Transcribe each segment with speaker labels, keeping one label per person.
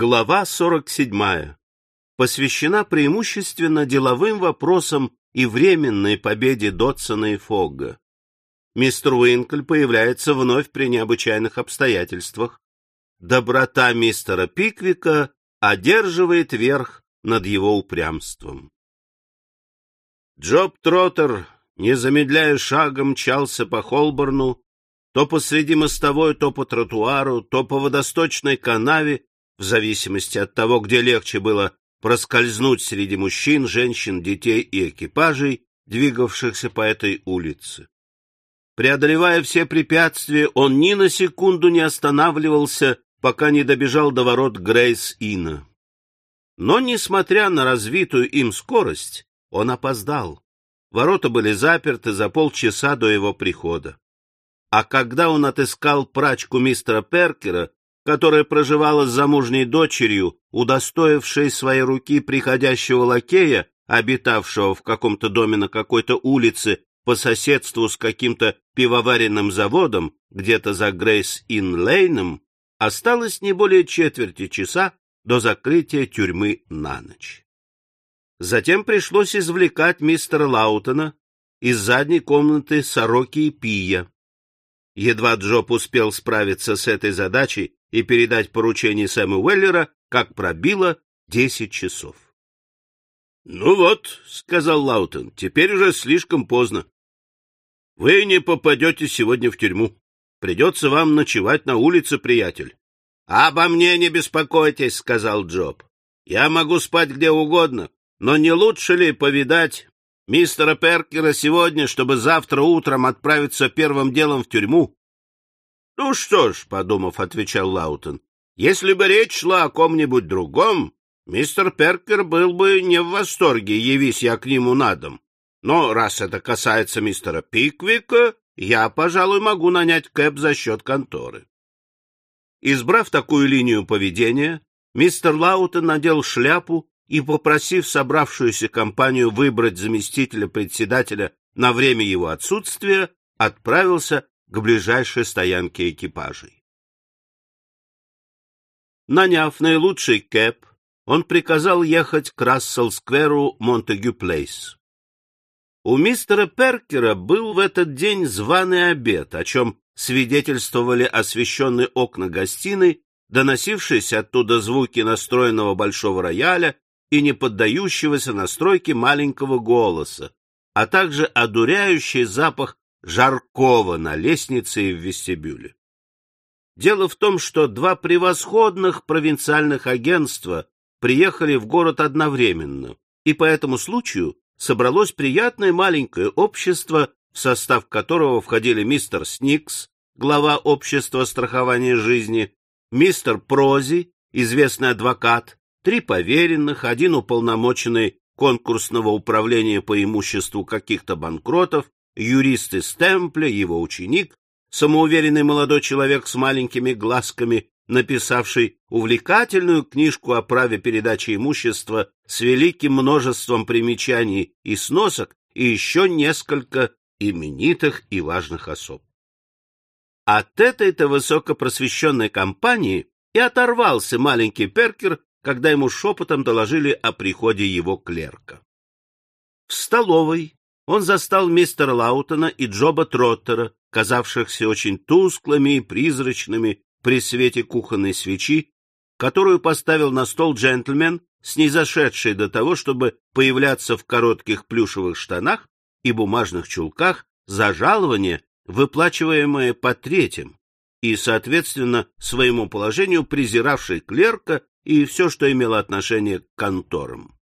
Speaker 1: Глава 47. Посвящена преимущественно деловым вопросам и временной победе Дотсона и Фогга. Мистер Уинкль появляется вновь при необычайных обстоятельствах. Доброта мистера Пиквика одерживает верх над его упрямством. Джоб Троттер, не замедляя шага, мчался по Холборну, то посреди мостовой, то по тротуару, то по водосточной канаве, в зависимости от того, где легче было проскользнуть среди мужчин, женщин, детей и экипажей, двигавшихся по этой улице. Преодолевая все препятствия, он ни на секунду не останавливался, пока не добежал до ворот Грейс-Инна. Но, несмотря на развитую им скорость, он опоздал. Ворота были заперты за полчаса до его прихода. А когда он отыскал прачку мистера Перкера, которая проживала с замужней дочерью, удостоившей своей руки приходящего лакея, обитавшего в каком-то доме на какой-то улице по соседству с каким-то пивоваренным заводом, где-то за Грейс-Ин-Лейном, осталось не более четверти часа до закрытия тюрьмы на ночь. Затем пришлось извлекать мистера Лаутона из задней комнаты Сороки и Пия. Едва Джоб успел справиться с этой задачей, и передать поручение Сэма Уэллера, как пробило десять часов. — Ну вот, — сказал Лаутон, — теперь уже слишком поздно. Вы не попадете сегодня в тюрьму. Придется вам ночевать на улице, приятель. — Обо мне не беспокойтесь, — сказал Джоб. — Я могу спать где угодно, но не лучше ли повидать мистера Перкера сегодня, чтобы завтра утром отправиться первым делом в тюрьму? — Ну что ж, — подумав, отвечал Лаутон, — если бы речь шла о ком-нибудь другом, мистер Перкер был бы не в восторге, явись я к нему на дом. Но раз это касается мистера Пиквика, я, пожалуй, могу нанять кэп за счет конторы. Избрав такую линию поведения, мистер Лаутон надел шляпу и, попросив собравшуюся компанию выбрать заместителя председателя на время его отсутствия, отправился к ближайшей стоянке экипажей. Наняв наилучший кэб, он приказал ехать к Рассел-скверу Монтегю-Плейс. У мистера Перкера был в этот день званый обед, о чем свидетельствовали освещенные окна гостиной, доносившиеся оттуда звуки настроенного большого рояля и не поддающегося настройке маленького голоса, а также одуряющий запах Жаркова на лестнице и в вестибюле. Дело в том, что два превосходных провинциальных агентства приехали в город одновременно, и по этому случаю собралось приятное маленькое общество, в состав которого входили мистер Сникс, глава общества страхования жизни, мистер Прози, известный адвокат, три поверенных, один уполномоченный конкурсного управления по имуществу каких-то банкротов юрист из Темпля, его ученик, самоуверенный молодой человек с маленькими глазками, написавший увлекательную книжку о праве передачи имущества с великим множеством примечаний и сносок, и еще несколько именитых и важных особ. От этой-то высокопросвещенной компании и оторвался маленький Перкер, когда ему шепотом доложили о приходе его клерка. В столовой он застал мистера Лаутона и Джоба Троттера, казавшихся очень тусклыми и призрачными при свете кухонной свечи, которую поставил на стол джентльмен, снизошедший до того, чтобы появляться в коротких плюшевых штанах и бумажных чулках за жалование, выплачиваемое по третям, и, соответственно, своему положению презиравший клерка и все, что имело отношение к конторам.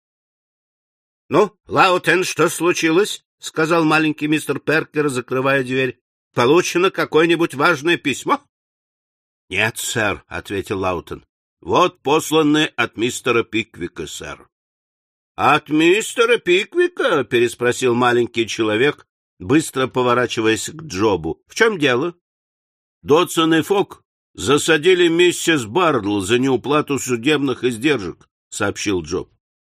Speaker 1: — Ну, Лаутен, что случилось? — сказал маленький мистер Перкер, закрывая дверь. — Получено какое-нибудь важное письмо? — Нет, сэр, — ответил Лаутон. — Вот посланный от мистера Пиквика, сэр. — От мистера Пиквика? — переспросил маленький человек, быстро поворачиваясь к Джобу. — В чем дело? — Дотсон и Фок засадили миссис Бардл за неуплату судебных издержек, — сообщил Джоб.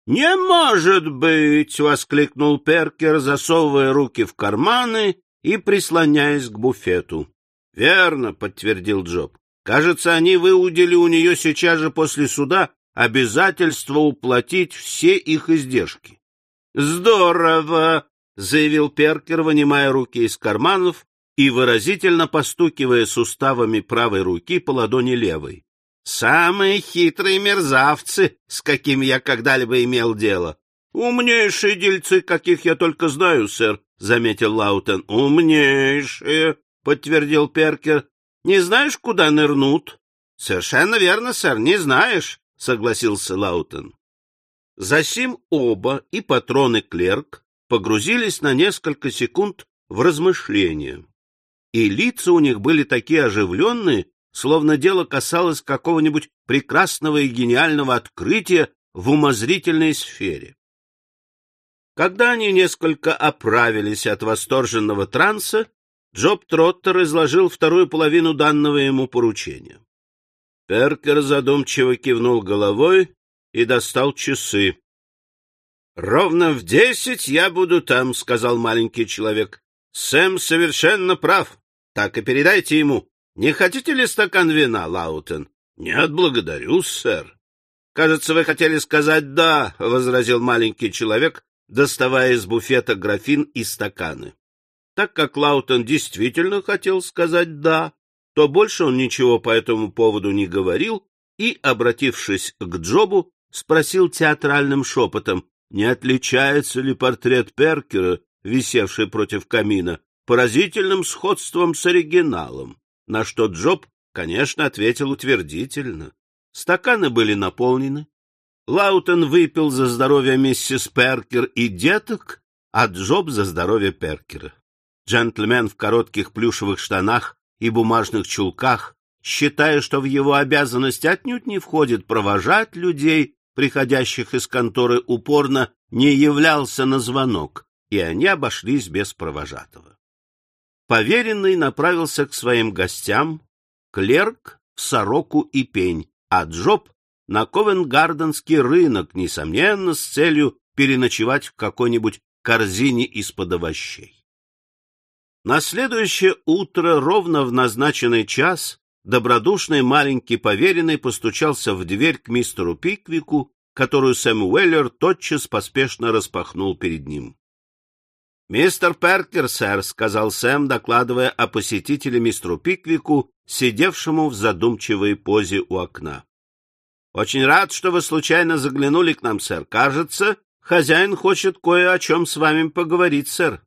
Speaker 1: «Не может быть!» — воскликнул Перкер, засовывая руки в карманы и прислоняясь к буфету. «Верно», — подтвердил Джоб. Кажется, они выудили у нее сейчас же после суда обязательство уплатить все их издержки. — Здорово! — заявил Перкер, вынимая руки из карманов и выразительно постукивая суставами правой руки по ладони левой. — Самые хитрые мерзавцы, с какими я когда-либо имел дело. — Умнейшие дельцы, каких я только знаю, сэр, — заметил Лаутен. — Умнейшие, — подтвердил Перкер. — Не знаешь, куда нырнут? — Совершенно верно, сэр, не знаешь, — согласился Лаутен. Засим оба, и патрон, и клерк, погрузились на несколько секунд в размышления и лица у них были такие оживленные, словно дело касалось какого-нибудь прекрасного и гениального открытия в умозрительной сфере. Когда они несколько оправились от восторженного транса, Джоб Троттер изложил вторую половину данного ему поручения. Перкер задумчиво кивнул головой и достал часы. — Ровно в десять я буду там, — сказал маленький человек. — Сэм совершенно прав. Так и передайте ему. Не хотите ли стакан вина, Лаутен? — Нет, благодарю, сэр. — Кажется, вы хотели сказать «да», — возразил маленький человек, доставая из буфета графин и стаканы. Так как Лаутен действительно хотел сказать «да», то больше он ничего по этому поводу не говорил и, обратившись к Джобу, спросил театральным шепотом, не отличается ли портрет Перкера, висевший против камина, поразительным сходством с оригиналом, на что Джоб, конечно, ответил утвердительно. Стаканы были наполнены. Лаутен выпил за здоровье миссис Перкер и деток, а Джоб за здоровье Перкера. Джентльмен в коротких плюшевых штанах и бумажных чулках, считая, что в его обязанности отнюдь не входит провожать людей, приходящих из конторы упорно, не являлся на звонок, и они обошлись без провожатого. Поверенный направился к своим гостям, клерк — сороку и пень, а Джоб — на Ковенгарденский рынок, несомненно, с целью переночевать в какой-нибудь корзине из-под овощей. На следующее утро, ровно в назначенный час, добродушный маленький поверенный постучался в дверь к мистеру Пиквику, которую Сэм Уэллер тотчас поспешно распахнул перед ним. — Мистер Перкер, сэр, — сказал Сэм, докладывая о посетителе мистеру Пиквику, сидевшему в задумчивой позе у окна. — Очень рад, что вы случайно заглянули к нам, сэр. Кажется, хозяин хочет кое о чем с вами поговорить, сэр.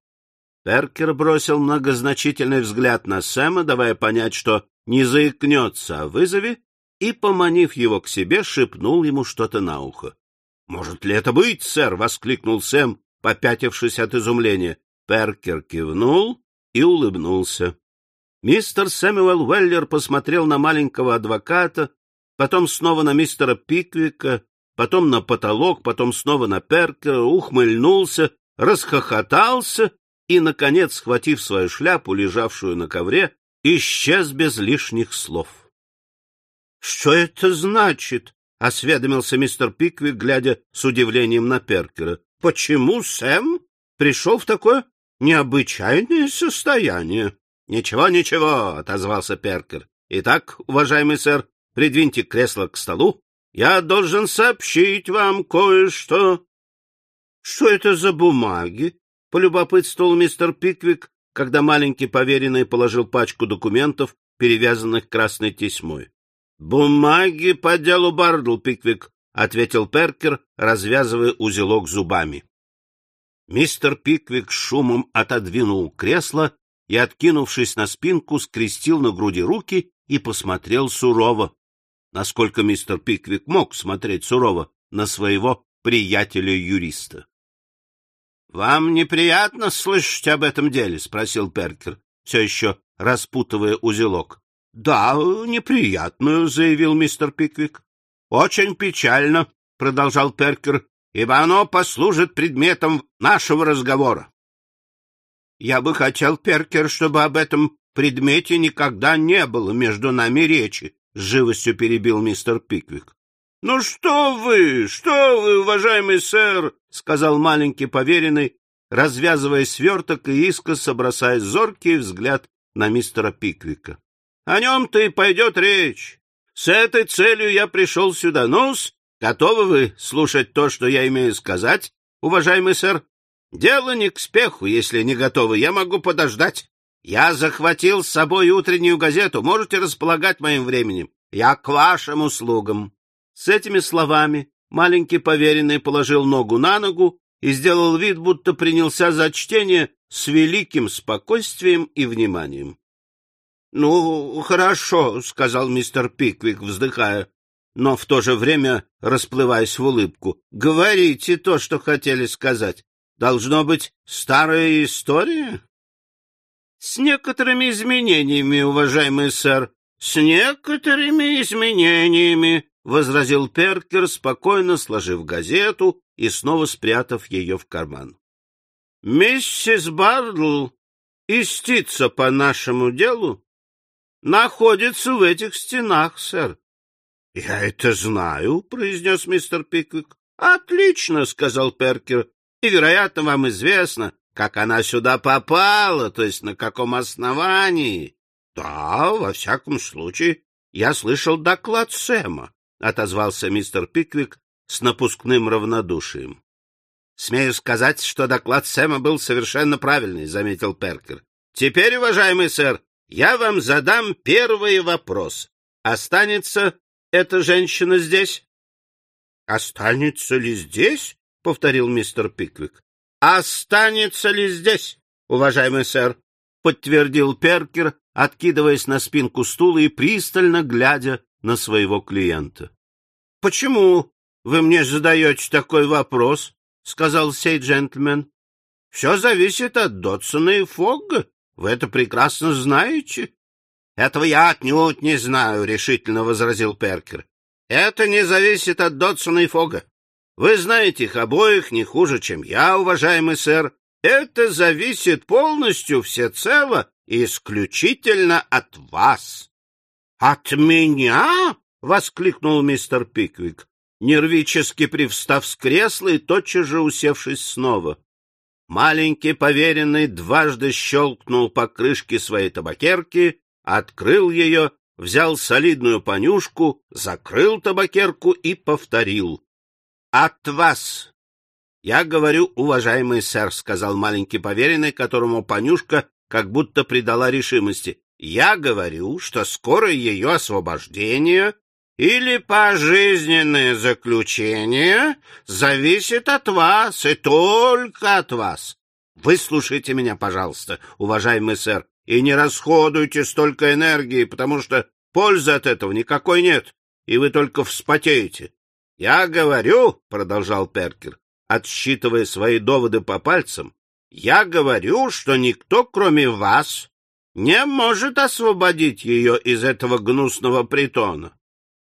Speaker 1: Перкер бросил многозначительный взгляд на Сэма, давая понять, что не заикнется о вызове, и, поманив его к себе, шепнул ему что-то на ухо. — Может ли это быть, сэр? — воскликнул Сэм, попятившись от изумления. Перкер кивнул и улыбнулся. Мистер Сэмюэл Уэллер посмотрел на маленького адвоката, потом снова на мистера Пиквика, потом на потолок, потом снова на Перкера, ухмыльнулся, расхохотался и, наконец, схватив свою шляпу, лежавшую на ковре, исчез без лишних слов. — Что это значит? — осведомился мистер Пиквик, глядя с удивлением на Перкера почему Сэм пришел в такое необычайное состояние. — Ничего, ничего, — отозвался Перкер. — Итак, уважаемый сэр, придвиньте кресло к столу. Я должен сообщить вам кое-что. — Что это за бумаги? — полюбопытствовал мистер Пиквик, когда маленький поверенный положил пачку документов, перевязанных красной тесьмой. — Бумаги по делу Бардл, Пиквик, — ответил Перкер, развязывая узелок зубами. Мистер Пиквик шумом отодвинул кресло и, откинувшись на спинку, скрестил на груди руки и посмотрел сурово. Насколько мистер Пиквик мог смотреть сурово на своего приятеля-юриста. — Вам неприятно слышать об этом деле? — спросил Перкер, все еще распутывая узелок. — Да, неприятно, — заявил мистер Пиквик. Очень печально, — продолжал Перкер, — ибо оно послужит предметом нашего разговора. Я бы хотел, Перкер, чтобы об этом предмете никогда не было между нами речи, — с живостью перебил мистер Пиквик. — Ну что вы, что вы, уважаемый сэр, — сказал маленький поверенный, развязывая сверток и искоса бросая зоркий взгляд на мистера Пиквика. О нем-то и пойдет речь. С этой целью я пришел сюда. ну готовы вы слушать то, что я имею сказать, уважаемый сэр? Дело не к спеху, если не готовы. Я могу подождать. Я захватил с собой утреннюю газету. Можете располагать моим временем. Я к вашим услугам. С этими словами маленький поверенный положил ногу на ногу и сделал вид, будто принялся за чтение с великим спокойствием и вниманием. — Ну, хорошо, — сказал мистер Пиквик, вздыхая, но в то же время расплываясь в улыбку. — Говорите то, что хотели сказать. Должно быть старая история? — С некоторыми изменениями, уважаемый сэр. — С некоторыми изменениями, — возразил Перкер, спокойно сложив газету и снова спрятав ее в карман. — Миссис Бардл истица по нашему делу находится в этих стенах, сэр. — Я это знаю, — произнес мистер Пиквик. — Отлично, — сказал Перкер. — И, вероятно, вам известно, как она сюда попала, то есть на каком основании. — Да, во всяком случае, я слышал доклад Сэма отозвался мистер Пиквик с напускным равнодушием. — Смею сказать, что доклад Сэма был совершенно правильный, — заметил Перкер. — Теперь, уважаемый сэр, я вам задам первый вопрос. Останется эта женщина здесь? — Останется ли здесь? — повторил мистер Пиквик. — Останется ли здесь, уважаемый сэр? — подтвердил Перкер, откидываясь на спинку стула и пристально глядя на своего клиента. — Почему вы мне задаете такой вопрос? — сказал сей джентльмен. — Все зависит от Дотсона и Фогга. Вы это прекрасно знаете. — Этого я отнюдь не знаю, — решительно возразил Перкер. — Это не зависит от Дотсона и Фога. Вы знаете их обоих не хуже, чем я, уважаемый сэр. Это зависит полностью, всецело и исключительно от вас. — От меня? — воскликнул мистер Пиквик, нервически привстав с кресла и тотчас же усевшись снова. Маленький поверенный дважды щелкнул по крышке своей табакерки, открыл ее, взял солидную понюшку, закрыл табакерку и повторил. — От вас! — Я говорю, уважаемый сэр, — сказал маленький поверенный, которому понюшка как будто придала решимости. — Я говорю, что скоро ее освобождение или пожизненное заключение зависит от вас и только от вас. Выслушайте меня, пожалуйста, уважаемый сэр, и не расходуйте столько энергии, потому что пользы от этого никакой нет, и вы только вспотеете. Я говорю, — продолжал Перкер, отсчитывая свои доводы по пальцам, — я говорю, что никто, кроме вас, не может освободить ее из этого гнусного притона.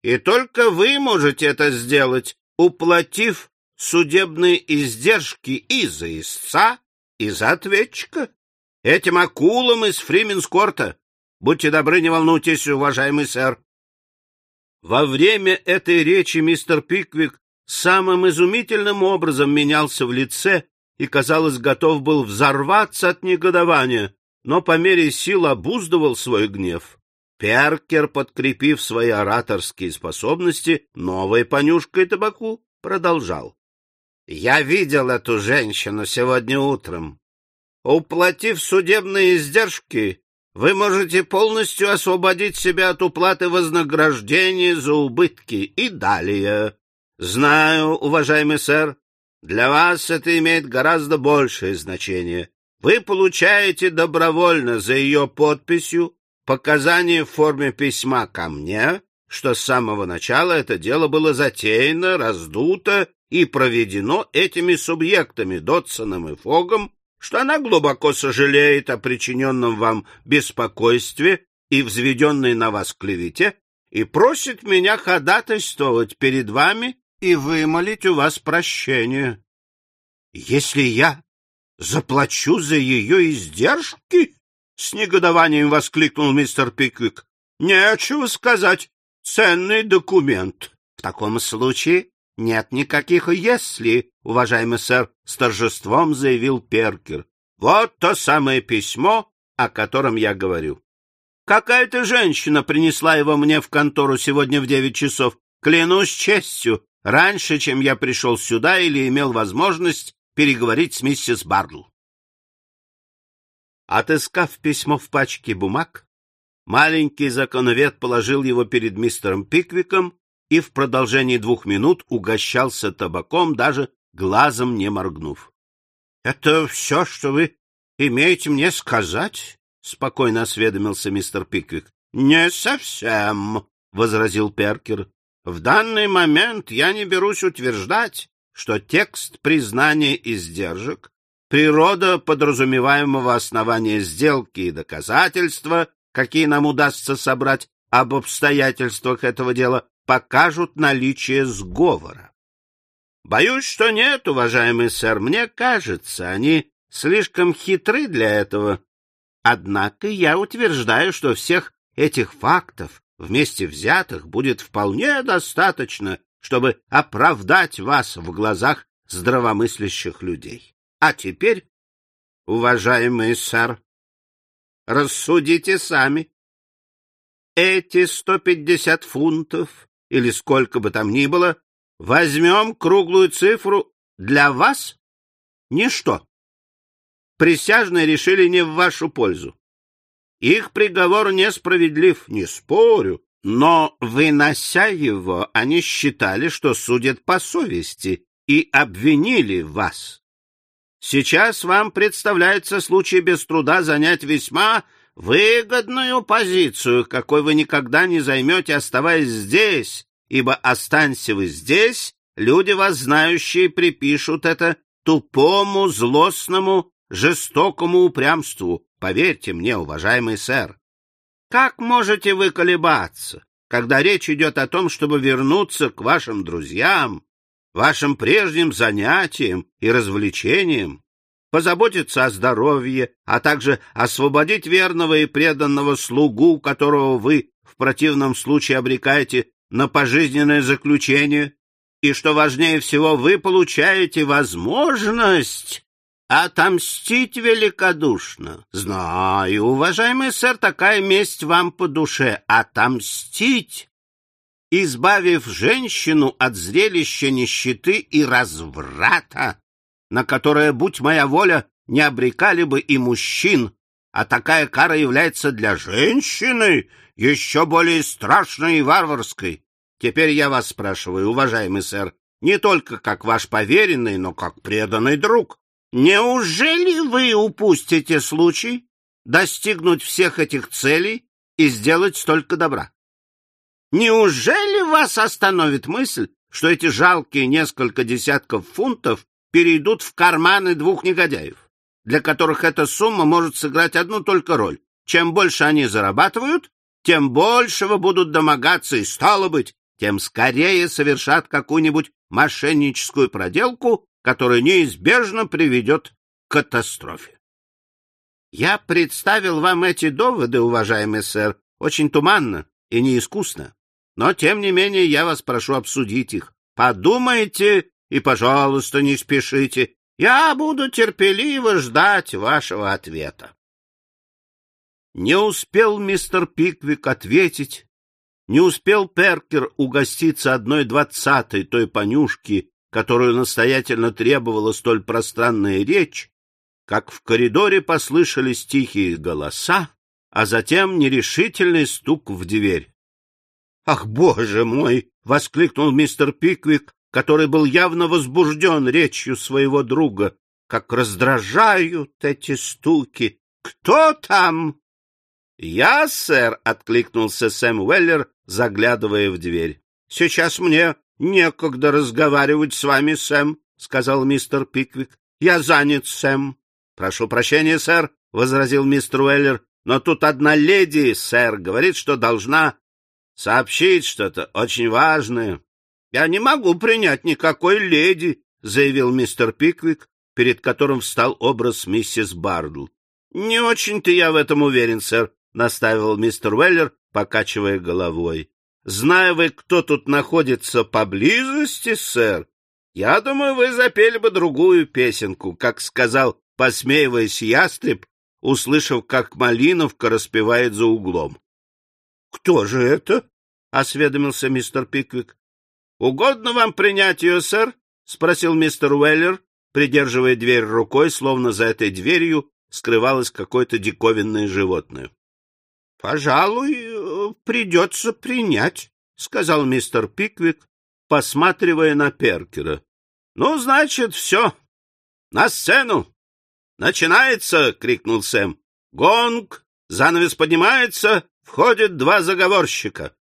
Speaker 1: И только вы можете это сделать, уплатив судебные издержки и за истца, и за ответчика. Этим акулам из Фрименскорта. Будьте добры, не волнуйтесь, уважаемый сэр. Во время этой речи мистер Пиквик самым изумительным образом менялся в лице и, казалось, готов был взорваться от негодования, но по мере сил обуздывал свой гнев. Перкер, подкрепив свои ораторские способности новой понюшкой табаку, продолжал. — Я видел эту женщину сегодня утром. Уплатив судебные издержки, вы можете полностью освободить себя от уплаты вознаграждения за убытки и далее. Знаю, уважаемый сэр, для вас это имеет гораздо большее значение. Вы получаете добровольно за ее подписью показания в форме письма ко мне, что с самого начала это дело было затеяно, раздуто и проведено этими субъектами, Дотсоном и Фогом, что она глубоко сожалеет о причиненном вам беспокойстве и взведенной на вас клевете, и просит меня ходатайствовать перед вами и вымолить у вас прощение. Если я заплачу за ее издержки, с негодованием воскликнул мистер Пиквик. Нечего сказать. Ценный документ. В таком случае нет никаких «если», уважаемый сэр, с торжеством заявил Перкер. Вот то самое письмо, о котором я говорю. Какая-то женщина принесла его мне в контору сегодня в девять часов. Клянусь честью, раньше, чем я пришел сюда или имел возможность переговорить с миссис Бардл. Отыскав письмо в пачке бумаг, маленький законовед положил его перед мистером Пиквиком и в продолжении двух минут угощался табаком, даже глазом не моргнув. — Это все, что вы имеете мне сказать? — спокойно осведомился мистер Пиквик. — Не совсем, — возразил Перкер. — В данный момент я не берусь утверждать, что текст признания издержек, природа подразумеваемого основания сделки и доказательства, какие нам удастся собрать об обстоятельствах этого дела, покажут наличие сговора. Боюсь, что нет, уважаемый сэр, мне кажется, они слишком хитры для этого. Однако я утверждаю, что всех этих фактов вместе взятых будет вполне достаточно, чтобы оправдать вас в глазах здравомыслящих людей. А теперь, уважаемый сэр, рассудите сами. Эти сто пятьдесят фунтов или сколько бы там ни было, возьмем круглую цифру для вас — ничто. Присяжные решили не в вашу пользу. Их приговор несправедлив, не спорю, но, вынося его, они считали, что судят по совести и обвинили вас. Сейчас вам представляется случай без труда занять весьма выгодную позицию, какой вы никогда не займете, оставаясь здесь, ибо останься вы здесь, люди вас знающие припишут это тупому, злостному, жестокому упрямству. Поверьте мне, уважаемый сэр. Как можете вы колебаться, когда речь идет о том, чтобы вернуться к вашим друзьям, вашим прежним занятиям и развлечениям? позаботиться о здоровье, а также освободить верного и преданного слугу, которого вы в противном случае обрекаете на пожизненное заключение, и, что важнее всего, вы получаете возможность отомстить великодушно. Знаю, уважаемый сэр, такая месть вам по душе. Отомстить, избавив женщину от зрелища нищеты и разврата, на которое, будь моя воля, не обрекали бы и мужчин, а такая кара является для женщины еще более страшной и варварской. Теперь я вас спрашиваю, уважаемый сэр, не только как ваш поверенный, но как преданный друг, неужели вы упустите случай достигнуть всех этих целей и сделать столько добра? Неужели вас остановит мысль, что эти жалкие несколько десятков фунтов перейдут в карманы двух негодяев, для которых эта сумма может сыграть одну только роль. Чем больше они зарабатывают, тем большего будут домогаться, и, стало быть, тем скорее совершат какую-нибудь мошенническую проделку, которая неизбежно приведет к катастрофе. Я представил вам эти доводы, уважаемый сэр, очень туманно и неискусно, но, тем не менее, я вас прошу обсудить их. Подумайте и, пожалуйста, не спешите. Я буду терпеливо ждать вашего ответа. Не успел мистер Пиквик ответить, не успел Перкер угоститься одной двадцатой той понюшки, которую настоятельно требовала столь пространная речь, как в коридоре послышались тихие голоса, а затем нерешительный стук в дверь. — Ах, боже мой! — воскликнул мистер Пиквик, который был явно возбужден речью своего друга. Как раздражают эти стуки! Кто там? — Я, сэр, — откликнулся Сэм Уэллер, заглядывая в дверь. — Сейчас мне некогда разговаривать с вами, Сэм, — сказал мистер Пиквик. — Я занят, Сэм. — Прошу прощения, сэр, — возразил мистер Уэллер, — но тут одна леди, сэр, говорит, что должна сообщить что-то очень важное. — Я не могу принять никакой леди, — заявил мистер Пиквик, перед которым встал образ миссис Бардл. — Не очень-то я в этом уверен, сэр, — настаивал мистер Уэллер, покачивая головой. — Зная вы, кто тут находится поблизости, сэр, я думаю, вы запели бы другую песенку, как сказал, посмеиваясь ястреб, услышав, как Малиновка распевает за углом. — Кто же это? — осведомился мистер Пиквик. — Угодно вам принять ее, сэр? — спросил мистер Уэллер, придерживая дверь рукой, словно за этой дверью скрывалось какое-то диковинное животное. — Пожалуй, придется принять, — сказал мистер Пиквик, посматривая на Перкера. — Ну, значит, все. На сцену! «Начинается!» — крикнул Сэм. «Гонг! Занавес поднимается! Входят два заговорщика!»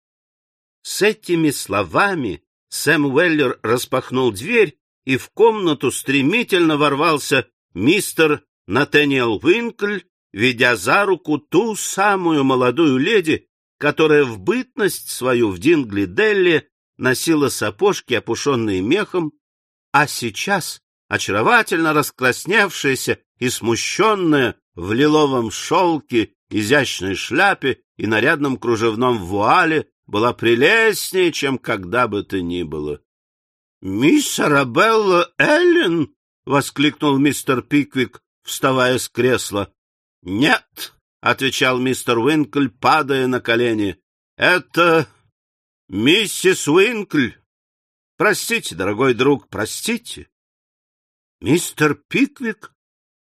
Speaker 1: С этими словами Сэм Уэллер распахнул дверь, и в комнату стремительно ворвался мистер Натаниэл Уинкль, ведя за руку ту самую молодую леди, которая в бытность свою в Дингли-Делли носила сапожки, опушенные мехом, а сейчас, очаровательно раскрасневшаяся и смущенная в лиловом шелке, изящной шляпе и нарядном кружевном вуале, была прелестнее, чем когда бы то ни было. — Мисс Арабелла Эллен! — воскликнул мистер Пиквик, вставая с кресла. — Нет, — отвечал мистер Уинкль, падая на колени. — Это миссис Уинкль. Простите, дорогой друг, простите. Мистер Пиквик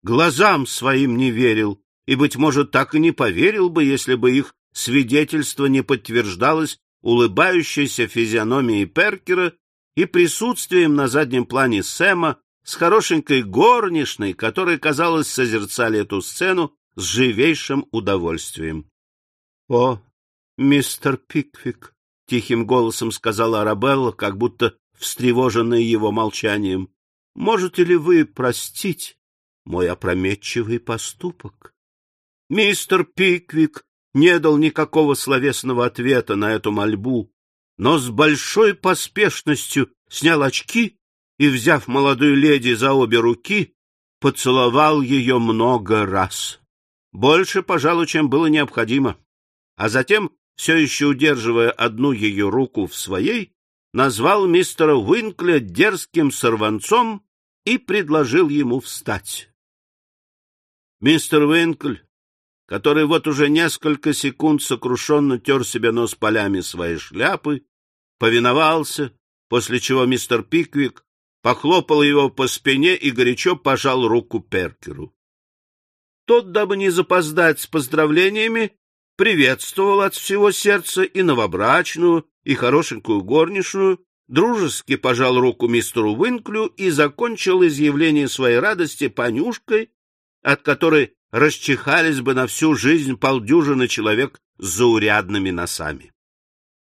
Speaker 1: глазам своим не верил, и, быть может, так и не поверил бы, если бы их свидетельство не подтверждалось улыбающейся физиономией Перкера и присутствием на заднем плане Сэма с хорошенькой горничной, которые, казалось, созерцали эту сцену с живейшим удовольствием. — О, мистер Пиквик! — тихим голосом сказала Арабелла, как будто встревоженная его молчанием. — Можете ли вы простить мой опрометчивый поступок. Мистер Пиквик не дал никакого словесного ответа на эту мольбу, но с большой поспешностью снял очки и, взяв молодую леди за обе руки, поцеловал ее много раз. Больше, пожалуй, чем было необходимо. А затем, все еще удерживая одну ее руку в своей, назвал мистера Уинкля дерзким сорванцом и предложил ему встать. Мистер Уинкль, который вот уже несколько секунд сокрушенно тер себе нос полями своей шляпы, повиновался, после чего мистер Пиквик похлопал его по спине и горячо пожал руку Перкеру. Тот, дабы не запоздать с поздравлениями, приветствовал от всего сердца и новобрачную, и хорошенькую горничную, дружески пожал руку мистеру Уинклю и закончил изъявление своей радости понюшкой от которой расчихались бы на всю жизнь полдюжины человек с заурядными носами.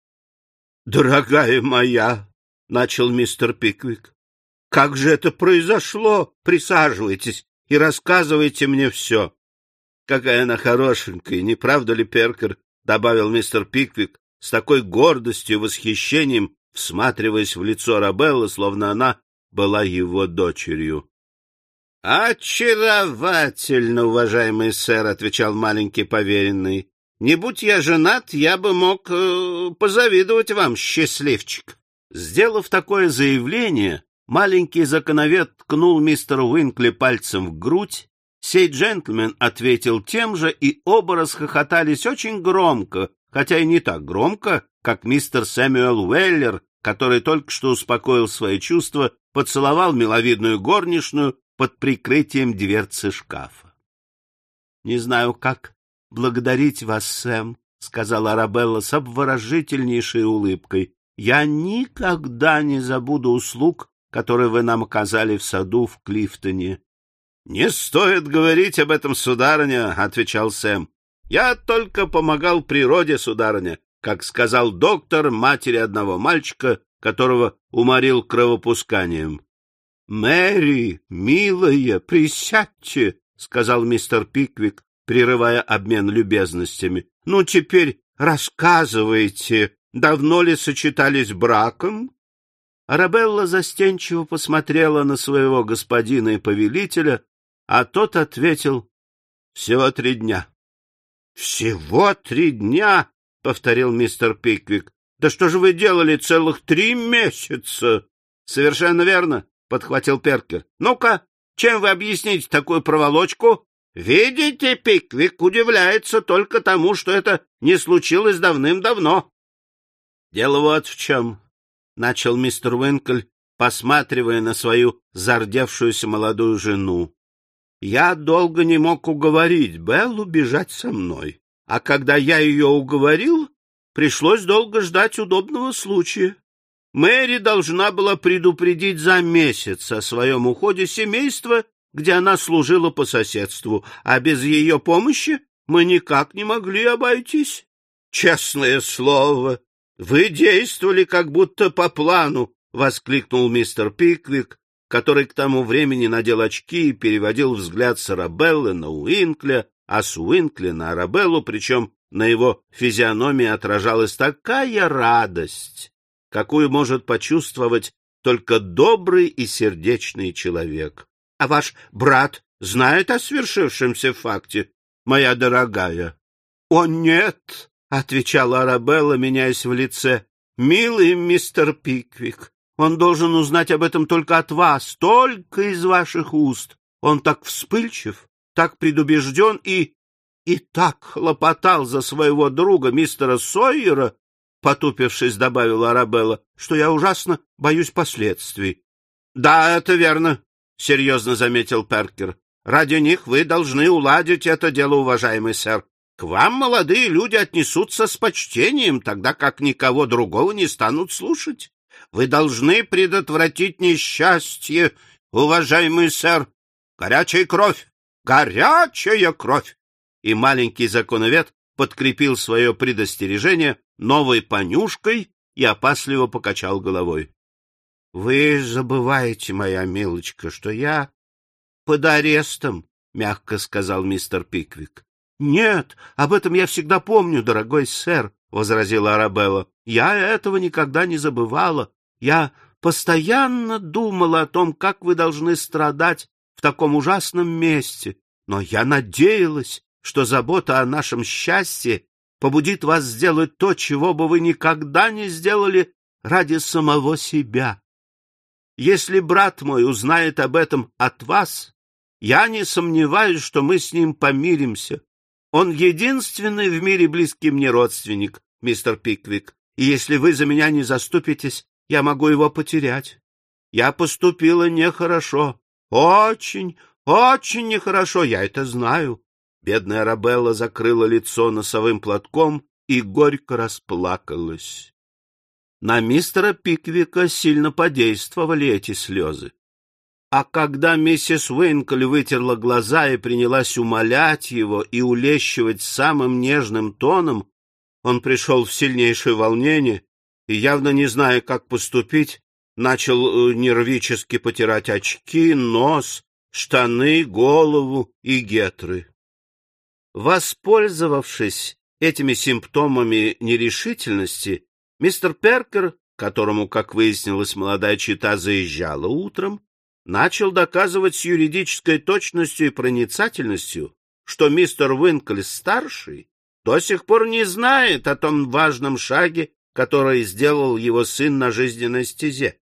Speaker 1: — Дорогая моя, — начал мистер Пиквик, — как же это произошло? Присаживайтесь и рассказывайте мне все. — Какая она хорошенькая, не правда ли, Перкер? — добавил мистер Пиквик с такой гордостью и восхищением, всматриваясь в лицо Рабеллы, словно она была его дочерью. — Очаровательно, уважаемый сэр, — отвечал маленький поверенный. — Не будь я женат, я бы мог э, позавидовать вам, счастливчик. Сделав такое заявление, маленький законовед ткнул мистера Уинкли пальцем в грудь, сей джентльмен ответил тем же, и оба расхохотались очень громко, хотя и не так громко, как мистер Сэмюэл Уэллер, который только что успокоил свои чувства, поцеловал миловидную горничную под прикрытием дверцы шкафа. — Не знаю, как благодарить вас, Сэм, — сказала Арабелла с обворожительнейшей улыбкой. — Я никогда не забуду услуг, которые вы нам оказали в саду в Клифтоне. — Не стоит говорить об этом, сударыня, — отвечал Сэм. — Я только помогал природе, сударыня, как сказал доктор матери одного мальчика, которого уморил кровопусканием. Мэри, милая, присядьте, — сказал мистер Пиквик, прерывая обмен любезностями. — Ну, теперь рассказывайте, давно ли сочетались браком? Арабелла застенчиво посмотрела на своего господина и повелителя, а тот ответил — всего три дня. — Всего три дня? — повторил мистер Пиквик. — Да что же вы делали целых три месяца? — Совершенно верно, — подхватил Перкер. — Ну-ка, чем вы объясните такую проволочку? Видите, Пиквик удивляется только тому, что это не случилось давным-давно. — Дело вот в чем, — начал мистер Уинкль, посматривая на свою зардевшуюся молодую жену. Я долго не мог уговорить Беллу бежать со мной, а когда я ее уговорил, пришлось долго ждать удобного случая. Мэри должна была предупредить за месяц о своем уходе семейства, где она служила по соседству, а без ее помощи мы никак не могли обойтись. Честное слово, вы действовали как будто по плану, — воскликнул мистер Пиквик, который к тому времени надел очки и переводил взгляд с Арабеллы на Уинкля, а с Уинкля на Арабеллу, причем на его физиономии отражалась такая радость, какую может почувствовать только добрый и сердечный человек. — А ваш брат знает о свершившемся факте, моя дорогая? — О, нет! — отвечала Арабелла, меняясь в лице. — Милый мистер Пиквик, он должен узнать об этом только от вас, только из ваших уст. Он так вспыльчив, так предубежден и... и так хлопотал за своего друга, мистера Сойера, — потупившись, добавила Арабелла, — что я ужасно боюсь последствий. — Да, это верно, — серьезно заметил Перкер. — Ради них вы должны уладить это дело, уважаемый сэр. К вам молодые люди отнесутся с почтением, тогда как никого другого не станут слушать. Вы должны предотвратить несчастье, уважаемый сэр. Горячая кровь! Горячая кровь! И маленький законовед подкрепил свое предостережение новой понюшкой и опасливо покачал головой. — Вы забываете, моя милочка, что я под арестом, — мягко сказал мистер Пиквик. — Нет, об этом я всегда помню, дорогой сэр, — возразила Арабелла. — Я этого никогда не забывала. Я постоянно думала о том, как вы должны страдать в таком ужасном месте, но я надеялась, что забота о нашем счастье побудит вас сделать то, чего бы вы никогда не сделали ради самого себя. Если брат мой узнает об этом от вас, я не сомневаюсь, что мы с ним помиримся. Он единственный в мире близкий мне родственник, мистер Пиквик, и если вы за меня не заступитесь, я могу его потерять. Я поступила нехорошо. Очень, очень нехорошо, я это знаю. Бедная Рабелла закрыла лицо носовым платком и горько расплакалась. На мистера Пиквика сильно подействовали эти слезы. А когда миссис Уинкли вытерла глаза и принялась умолять его и улещивать самым нежным тоном, он пришел в сильнейшее волнение и, явно не зная, как поступить, начал э, нервически потирать очки, нос, штаны, голову и гетры. Воспользовавшись этими симптомами нерешительности, мистер Перкер, которому, как выяснилось, молодая чита заезжала утром, начал доказывать с юридической точностью и проницательностью, что мистер Уинкли-старший до сих пор не знает о том важном шаге, который сделал его сын на жизненной стезе,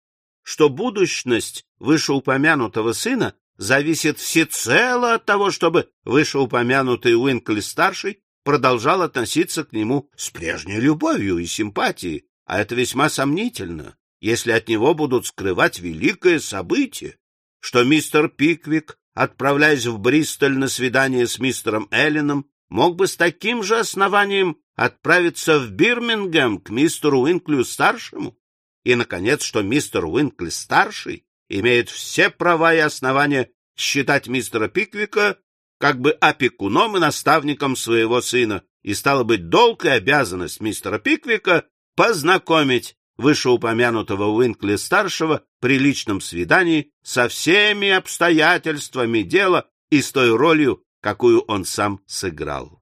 Speaker 1: что будущность вышеупомянутого сына зависит всецело от того, чтобы вышеупомянутый Уинкли-старший продолжал относиться к нему с прежней любовью и симпатией, а это весьма сомнительно, если от него будут скрывать великое событие, что мистер Пиквик, отправляясь в Бристоль на свидание с мистером Элленом, мог бы с таким же основанием отправиться в Бирмингем к мистеру Уинклю-старшему, и, наконец, что мистер Уинкли-старший имеет все права и основания считать мистера Пиквика как бы опекуном и наставником своего сына, и стало быть долг и обязанность мистера Пиквика познакомить вышеупомянутого Уинкли-старшего при личном свидании со всеми обстоятельствами дела и с той ролью, какую он сам сыграл.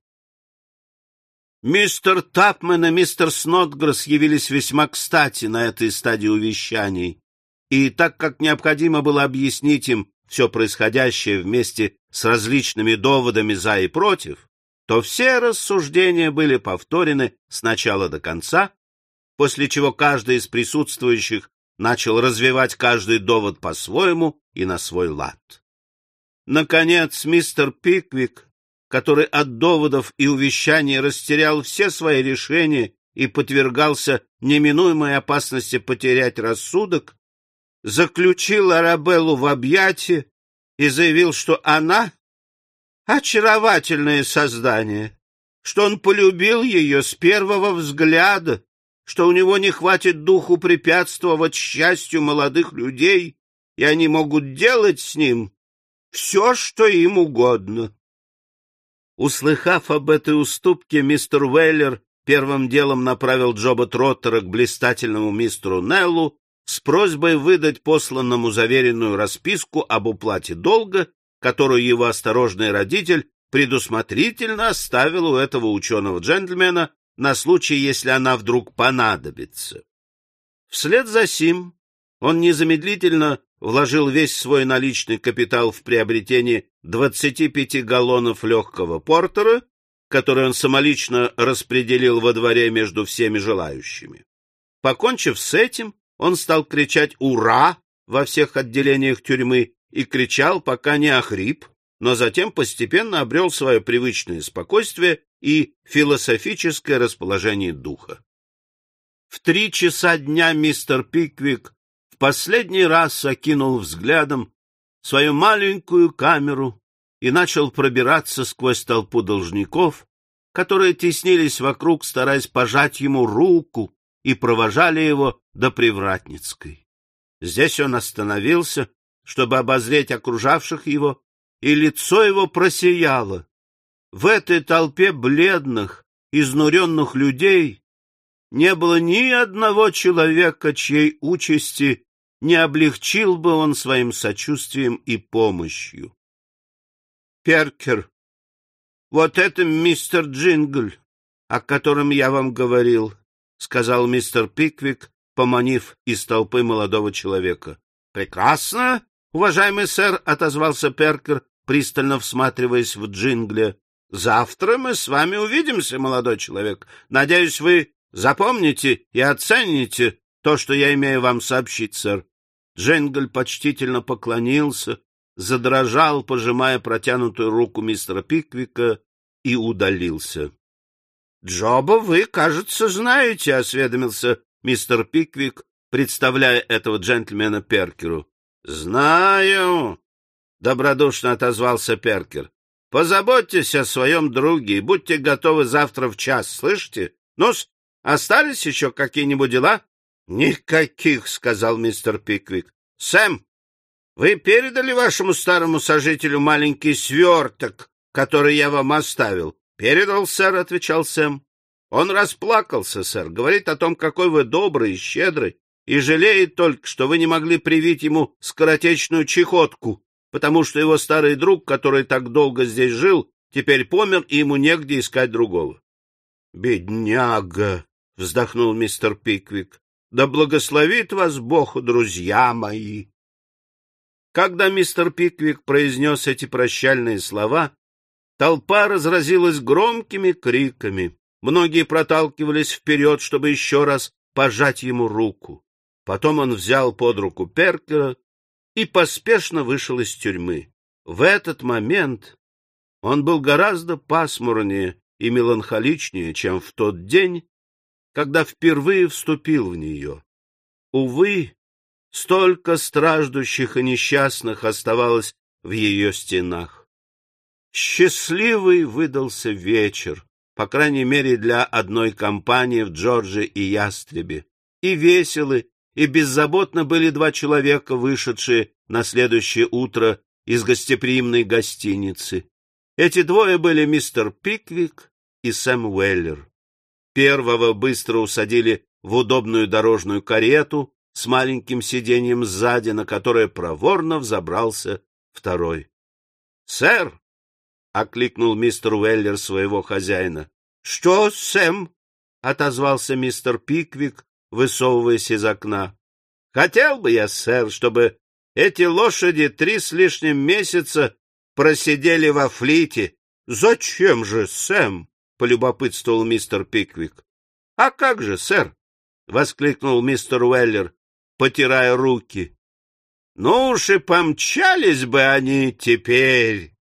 Speaker 1: Мистер Тапмен и мистер Снотгресс явились весьма кстати на этой стадии увещаний, и так как необходимо было объяснить им все происходящее вместе с различными доводами за и против, то все рассуждения были повторены с начала до конца, после чего каждый из присутствующих начал развивать каждый довод по-своему и на свой лад. Наконец, мистер Пиквик, который от доводов и увещаний растерял все свои решения и подвергался неминуемой опасности потерять рассудок, заключил Арабеллу в объятия и заявил, что она — очаровательное создание, что он полюбил ее с первого взгляда, что у него не хватит духу препятствовать счастью молодых людей, и они могут делать с ним все, что им угодно. Услыхав об этой уступке, мистер Уэллер первым делом направил Джоба Троттера к блистательному мистеру Неллу с просьбой выдать посланному заверенную расписку об уплате долга, которую его осторожный родитель предусмотрительно оставил у этого ученого джентльмена на случай, если она вдруг понадобится. Вслед за сим он незамедлительно вложил весь свой наличный капитал в приобретение 25 галлонов легкого портера, который он самолично распределил во дворе между всеми желающими. Покончив с этим, он стал кричать «Ура!» во всех отделениях тюрьмы и кричал, пока не охрип, но затем постепенно обрел свое привычное спокойствие и философическое расположение духа. В три часа дня мистер Пиквик в последний раз окинул взглядом свою маленькую камеру и начал пробираться сквозь толпу должников, которые теснились вокруг, стараясь пожать ему руку и провожали его до Привратницкой. Здесь он остановился, чтобы обозреть окружавших его, и лицо его просияло. В этой толпе бледных, изнуренных людей не было ни одного человека, чьей участи не облегчил бы он своим сочувствием и помощью. Перкер, вот это мистер Джингль, о котором я вам говорил, — сказал мистер Пиквик, поманив из толпы молодого человека. — Прекрасно, уважаемый сэр, — отозвался Перкер, пристально всматриваясь в Джингля. — Завтра мы с вами увидимся, молодой человек. Надеюсь, вы запомните и оцените то, что я имею вам сообщить, сэр. Дженгль почтительно поклонился, задрожал, пожимая протянутую руку мистера Пиквика, и удалился. — Джоба вы, кажется, знаете, — осведомился мистер Пиквик, представляя этого джентльмена Перкеру. — Знаю, — добродушно отозвался Перкер. — Позаботьтесь о своем друге и будьте готовы завтра в час, слышите? ну остались еще какие-нибудь дела? Никаких, сказал мистер Пиквик. Сэм, вы передали вашему старому сожителю маленький сверток, который я вам оставил? Передал, сэр, отвечал Сэм. Он расплакался, сэр, говорит о том, какой вы добрый и щедрый, и жалеет только, что вы не могли привить ему скоротечную чехотку, потому что его старый друг, который так долго здесь жил, теперь помер, и ему негде искать другого. — Бедняга! — вздохнул мистер Пиквик. Да благословит вас Бог, друзья мои! Когда мистер Пиквик произнес эти прощальные слова, толпа разразилась громкими криками. Многие проталкивались вперед, чтобы еще раз пожать ему руку. Потом он взял под руку Перкера и поспешно вышел из тюрьмы. В этот момент он был гораздо пасмурнее и меланхоличнее, чем в тот день, когда впервые вступил в нее. Увы, столько страждущих и несчастных оставалось в ее стенах. Счастливый выдался вечер, по крайней мере для одной компании в Джорджи и Ястребе. И веселы, и беззаботно были два человека, вышедшие на следующее утро из гостеприимной гостиницы. Эти двое были мистер Пиквик и Сэм Уэллер. Первого быстро усадили в удобную дорожную карету с маленьким сиденьем сзади, на которое проворно взобрался второй. — Сэр! — окликнул мистер Уэллер своего хозяина. — Что, Сэм? — отозвался мистер Пиквик, высовываясь из окна. — Хотел бы я, сэр, чтобы эти лошади три с лишним месяца просидели во флите. — Зачем же, Сэм? полюбопытствовал мистер Пиквик. — А как же, сэр? — воскликнул мистер Уэллер, потирая руки. — Ну уж и помчались бы они теперь